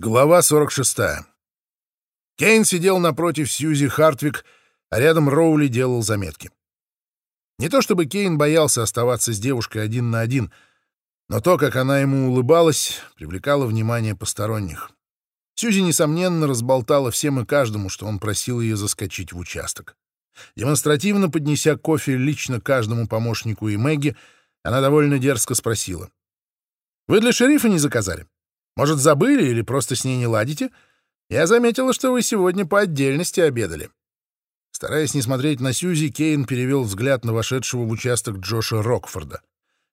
Глава 46. Кейн сидел напротив Сьюзи Хартвик, а рядом Роули делал заметки. Не то чтобы Кейн боялся оставаться с девушкой один на один, но то, как она ему улыбалась, привлекало внимание посторонних. Сьюзи, несомненно, разболтала всем и каждому, что он просил ее заскочить в участок. Демонстративно поднеся кофе лично каждому помощнику и Мэгги, она довольно дерзко спросила. «Вы для шерифа не заказали?» Может, забыли или просто с ней не ладите? Я заметила, что вы сегодня по отдельности обедали». Стараясь не смотреть на Сьюзи, Кейн перевел взгляд на вошедшего в участок Джоша Рокфорда.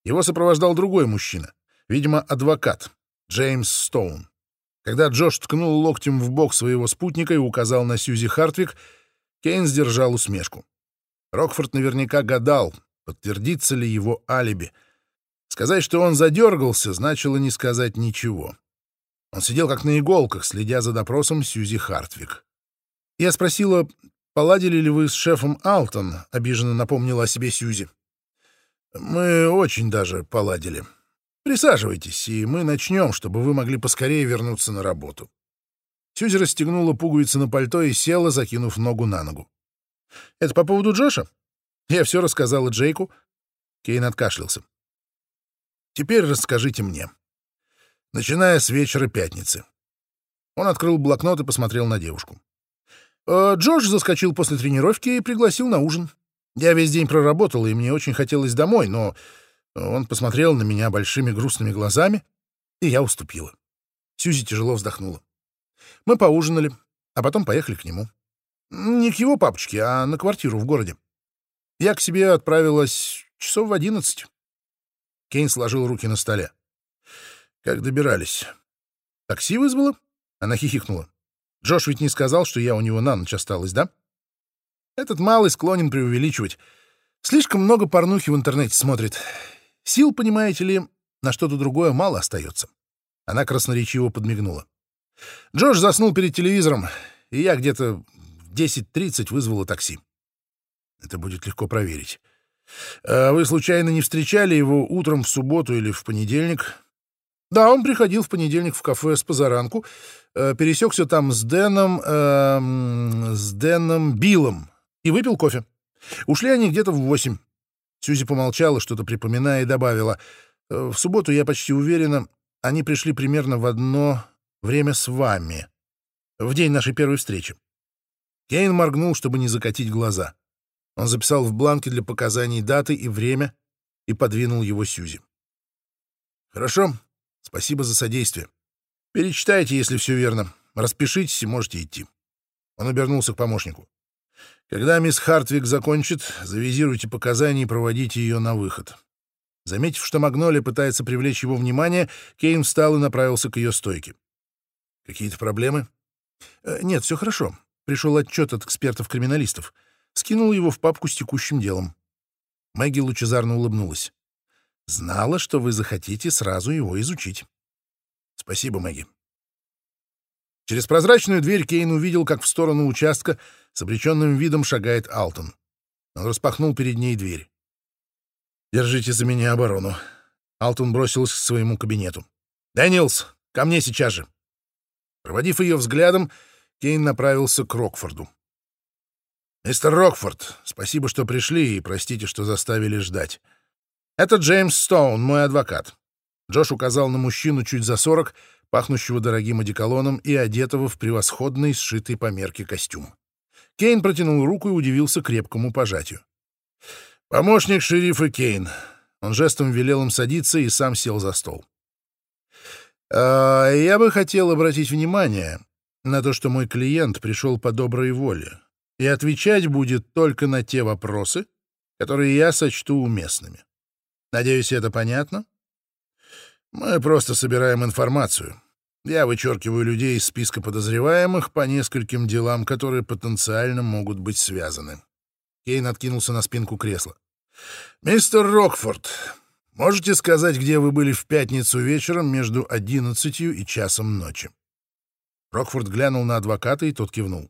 Его сопровождал другой мужчина, видимо, адвокат, Джеймс Стоун. Когда Джош ткнул локтем в бок своего спутника и указал на Сьюзи Хартвик, Кейн сдержал усмешку. Рокфорд наверняка гадал, подтвердится ли его алиби. Сказать, что он задергался, значило не сказать ничего. Он сидел как на иголках, следя за допросом Сьюзи Хартвик. Я спросила, поладили ли вы с шефом Алтон, обиженно напомнила о себе Сьюзи. Мы очень даже поладили. Присаживайтесь, и мы начнем, чтобы вы могли поскорее вернуться на работу. Сьюзи расстегнула пуговицы на пальто и села, закинув ногу на ногу. «Это по поводу Джоша? Я все рассказала Джейку». Кейн откашлялся. «Теперь расскажите мне начиная с вечера пятницы. Он открыл блокнот и посмотрел на девушку. «Э, Джордж заскочил после тренировки и пригласил на ужин. Я весь день проработал, и мне очень хотелось домой, но он посмотрел на меня большими грустными глазами, и я уступила. Сьюзи тяжело вздохнула. Мы поужинали, а потом поехали к нему. Не к его папочке, а на квартиру в городе. Я к себе отправилась часов в одиннадцать. Кейн сложил руки на столе. Как добирались? Такси вызвала? Она хихикнула. Джош ведь не сказал, что я у него на ночь осталась, да? Этот малый склонен преувеличивать. Слишком много порнухи в интернете смотрит. Сил, понимаете ли, на что-то другое мало остается. Она красноречиво подмигнула. Джош заснул перед телевизором, и я где-то в 10.30 вызвала такси. Это будет легко проверить. А вы случайно не встречали его утром в субботу или в понедельник? Да, он приходил в понедельник в кафе с позаранку, э, пересекся там с Дэном, э, с Дэном Биллом и выпил кофе. Ушли они где-то в восемь. Сьюзи помолчала, что-то припоминая, и добавила. «Э, в субботу, я почти уверена, они пришли примерно в одно время с вами, в день нашей первой встречи. Кейн моргнул, чтобы не закатить глаза. Он записал в бланке для показаний даты и время и подвинул его Сьюзи. «Хорошо, Спасибо за содействие. Перечитайте, если все верно. Распишитесь и можете идти. Он обернулся к помощнику. Когда мисс Хартвик закончит, завизируйте показания и проводите ее на выход. Заметив, что Магнолия пытается привлечь его внимание, Кейн встал и направился к ее стойке. «Какие-то проблемы?» «Э, «Нет, все хорошо. Пришел отчет от экспертов-криминалистов. Скинул его в папку с текущим делом». Мэгги лучезарно улыбнулась. Знала, что вы захотите сразу его изучить. Спасибо, Мэгги. Через прозрачную дверь Кейн увидел, как в сторону участка с обреченным видом шагает Алтон. Он распахнул перед ней дверь. «Держите за меня оборону». Алтон бросился к своему кабинету. «Дэниелс, ко мне сейчас же!» Проводив ее взглядом, Кейн направился к Рокфорду. «Мистер Рокфорд, спасибо, что пришли, и простите, что заставили ждать. «Это Джеймс Стоун, мой адвокат». Джош указал на мужчину чуть за сорок, пахнущего дорогим одеколоном и одетого в превосходный, сшитый по мерке костюм. Кейн протянул руку и удивился крепкому пожатию. «Помощник шерифа Кейн». Он жестом велел им садиться и сам сел за стол. «А, «Я бы хотел обратить внимание на то, что мой клиент пришел по доброй воле и отвечать будет только на те вопросы, которые я сочту уместными. Надеюсь, это понятно? Мы просто собираем информацию. Я вычеркиваю людей из списка подозреваемых по нескольким делам, которые потенциально могут быть связаны. Кейн откинулся на спинку кресла. «Мистер Рокфорд, можете сказать, где вы были в пятницу вечером между одиннадцатью и часом ночи?» Рокфорд глянул на адвоката, и тот кивнул.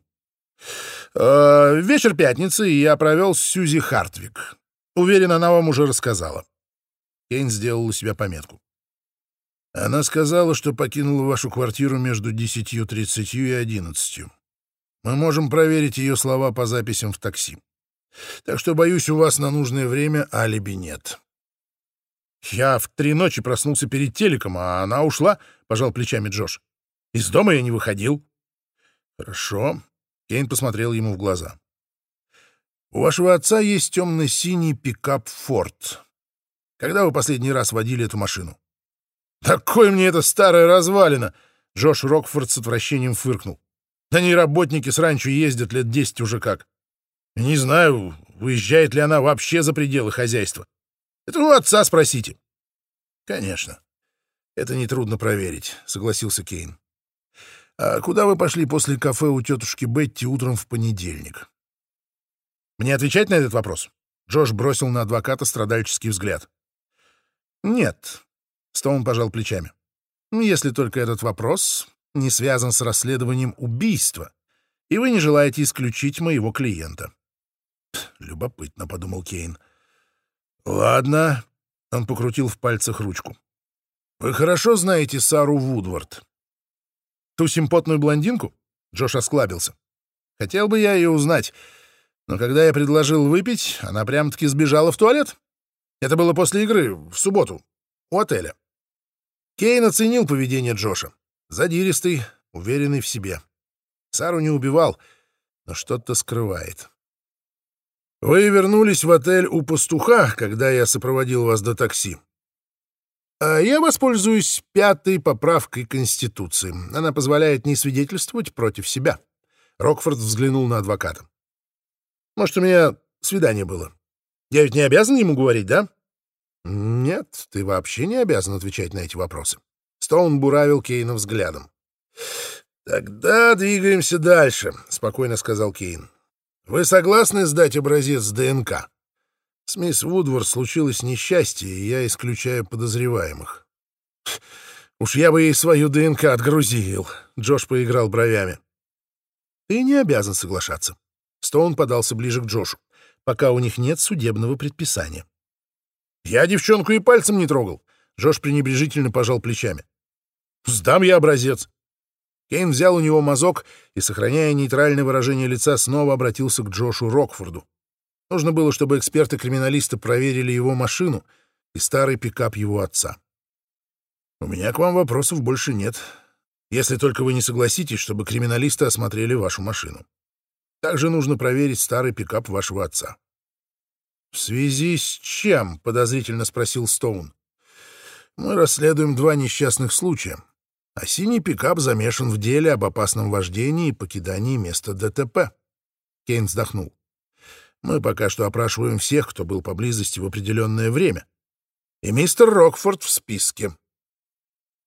«Э, «Вечер пятницы я провел с Сьюзи Хартвик. Уверен, она вам уже рассказала. Кейн сделал у себя пометку. Она сказала, что покинула вашу квартиру между десятью тридцатью и одиннадцатью. Мы можем проверить ее слова по записям в такси. Так что, боюсь, у вас на нужное время алиби нет. Я в три ночи проснулся перед телеком, а она ушла, — пожал плечами Джош. Из дома я не выходил. Хорошо. Кейн посмотрел ему в глаза. У вашего отца есть темно-синий пикап «Форд». Когда вы последний раз водили эту машину? Такой мне это старая развалина! Джош Рокфорд с отвращением фыркнул. На ней работники с ранчо ездят лет десять уже как. Не знаю, выезжает ли она вообще за пределы хозяйства. Это у отца спросите. Конечно. Это нетрудно проверить, согласился Кейн. А куда вы пошли после кафе у тетушки Бетти утром в понедельник? Мне отвечать на этот вопрос? Джош бросил на адвоката страдальческий взгляд. Нет. Стоун пожал плечами. Если только этот вопрос не связан с расследованием убийства, и вы не желаете исключить моего клиента. Любопытно, — подумал Кейн. Ладно. Он покрутил в пальцах ручку. Вы хорошо знаете Сару Вудвард? Ту симпотную блондинку? Джош осклабился. Хотел бы я ее узнать, но когда я предложил выпить, она прям-таки сбежала в туалет. Это было после игры, в субботу, у отеля. Кейн оценил поведение Джоша. Задиристый, уверенный в себе. Сару не убивал, но что-то скрывает. Вы вернулись в отель у пастуха, когда я сопроводил вас до такси. А я воспользуюсь пятой поправкой Конституции. Она позволяет не свидетельствовать против себя. Рокфорд взглянул на адвоката. Может, у меня свидание было. Я ведь не обязан ему говорить, да? Нет, ты вообще не обязан отвечать на эти вопросы. Стоун буравил Кейна взглядом. Тогда двигаемся дальше, спокойно сказал Кейн. Вы согласны сдать образец ДНК? С мисс Вудворд случилось несчастье, и я исключаю подозреваемых. Уж я бы ей свою ДНК отгрузил. Джош поиграл бровями. Ты не обязан соглашаться. Стоун подался ближе к Джошу, пока у них нет судебного предписания. Я девчонку и пальцем не трогал. Джош пренебрежительно пожал плечами. Сдам я образец. Кейн взял у него мазок и, сохраняя нейтральное выражение лица, снова обратился к Джошу Рокфорду. Нужно было, чтобы эксперты-криминалисты проверили его машину и старый пикап его отца. «У меня к вам вопросов больше нет, если только вы не согласитесь, чтобы криминалисты осмотрели вашу машину. Также нужно проверить старый пикап вашего отца». «В связи с чем?» — подозрительно спросил Стоун. «Мы расследуем два несчастных случая, а синий пикап замешан в деле об опасном вождении и покидании места ДТП. Кейн вздохнул. Мы пока что опрашиваем всех, кто был поблизости в определенное время. И мистер Рокфорд в списке.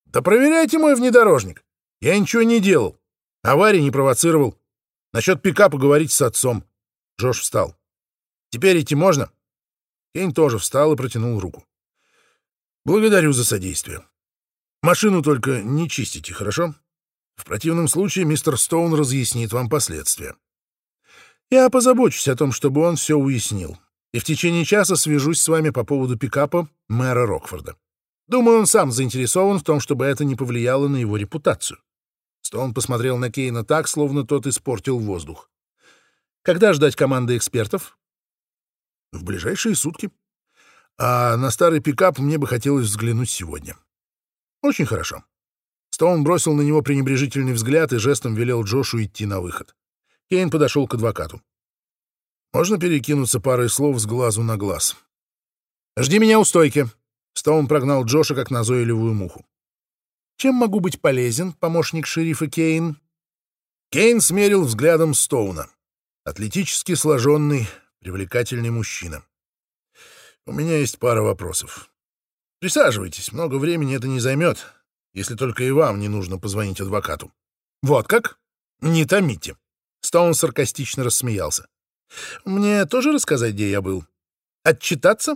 Да проверяйте мой внедорожник. Я ничего не делал. Аварии не провоцировал. Насчет пикапа говорить с отцом. Джош встал. Теперь идти можно? Кейн тоже встал и протянул руку. Благодарю за содействие. Машину только не чистите, хорошо? В противном случае мистер Стоун разъяснит вам последствия. Я позабочусь о том, чтобы он все уяснил. И в течение часа свяжусь с вами по поводу пикапа мэра Рокфорда. Думаю, он сам заинтересован в том, чтобы это не повлияло на его репутацию. Стоун посмотрел на Кейна так, словно тот испортил воздух. Когда ждать команды экспертов? В ближайшие сутки. А на старый пикап мне бы хотелось взглянуть сегодня. Очень хорошо. Стоун бросил на него пренебрежительный взгляд и жестом велел Джошу идти на выход. Кейн подошел к адвокату. «Можно перекинуться парой слов с глазу на глаз?» «Жди меня у стойки!» Стоун прогнал Джоша как назойливую муху. «Чем могу быть полезен, помощник шерифа Кейн?» Кейн смерил взглядом Стоуна. Атлетически сложенный, привлекательный мужчина. «У меня есть пара вопросов. Присаживайтесь, много времени это не займет, если только и вам не нужно позвонить адвокату. Вот как? Не томите. Стоун саркастично рассмеялся. Мне тоже рассказать, где я был? Отчитаться?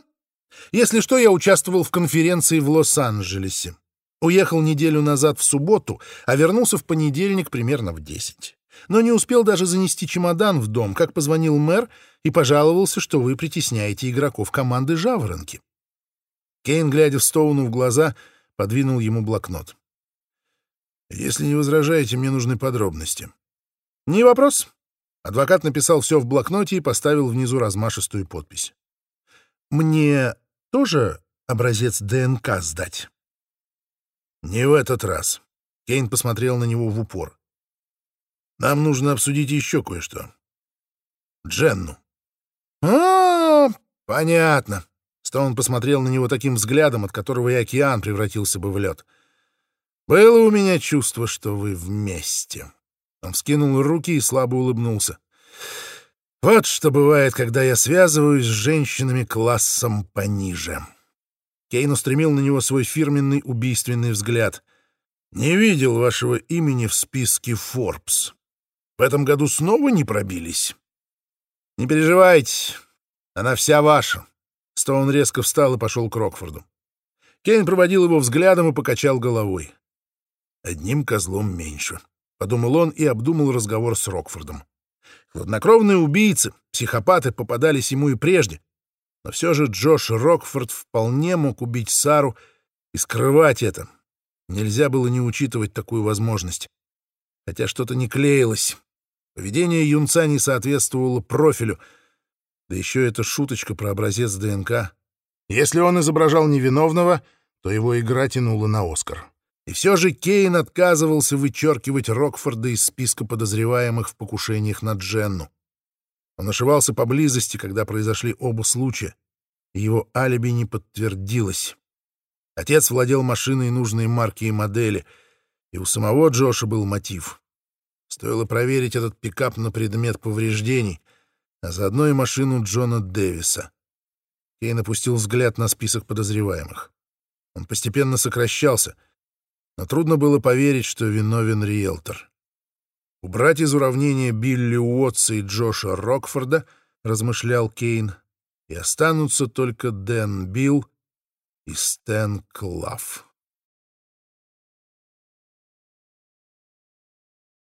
Если что, я участвовал в конференции в Лос-Анджелесе. Уехал неделю назад в субботу, а вернулся в понедельник примерно в десять. Но не успел даже занести чемодан в дом, как позвонил мэр и пожаловался, что вы притесняете игроков команды «Жаворонки». Кейн, глядя в Стоуну в глаза, подвинул ему блокнот. «Если не возражаете, мне нужны подробности». «Не вопрос». Адвокат написал все в блокноте и поставил внизу размашистую подпись. «Мне тоже образец ДНК сдать?» «Не в этот раз». Кейн посмотрел на него в упор. «Нам нужно обсудить еще кое-что. Дженну». «А, -а, -а понятно». Стоун посмотрел на него таким взглядом, от которого и океан превратился бы в лед. «Было у меня чувство, что вы вместе». Он вскинул руки и слабо улыбнулся. «Вот что бывает, когда я связываюсь с женщинами классом пониже». Кейн устремил на него свой фирменный убийственный взгляд. «Не видел вашего имени в списке Forbes. В этом году снова не пробились?» «Не переживайте, она вся ваша». Стоун резко встал и пошел к Рокфорду. Кейн проводил его взглядом и покачал головой. «Одним козлом меньше», — подумал он и обдумал разговор с Рокфордом. Хладнокровные убийцы, психопаты попадались ему и прежде, но все же Джош Рокфорд вполне мог убить Сару и скрывать это. Нельзя было не учитывать такую возможность. Хотя что-то не клеилось. Поведение юнца не соответствовало профилю. Да еще эта шуточка про образец ДНК. Если он изображал невиновного, то его игра тянула на Оскар. И все же Кейн отказывался вычеркивать Рокфорда из списка подозреваемых в покушениях на Дженну. Он ошивался поблизости, когда произошли оба случая, и его алиби не подтвердилось. Отец владел машиной нужной марки и модели, и у самого Джоша был мотив. Стоило проверить этот пикап на предмет повреждений, а заодно и машину Джона Дэвиса. Кейн опустил взгляд на список подозреваемых. Он постепенно сокращался, но трудно было поверить, что виновен риэлтор. Убрать из уравнения Билли Уотса и Джоша Рокфорда, размышлял Кейн, и останутся только Дэн Билл и Стэн Клафф.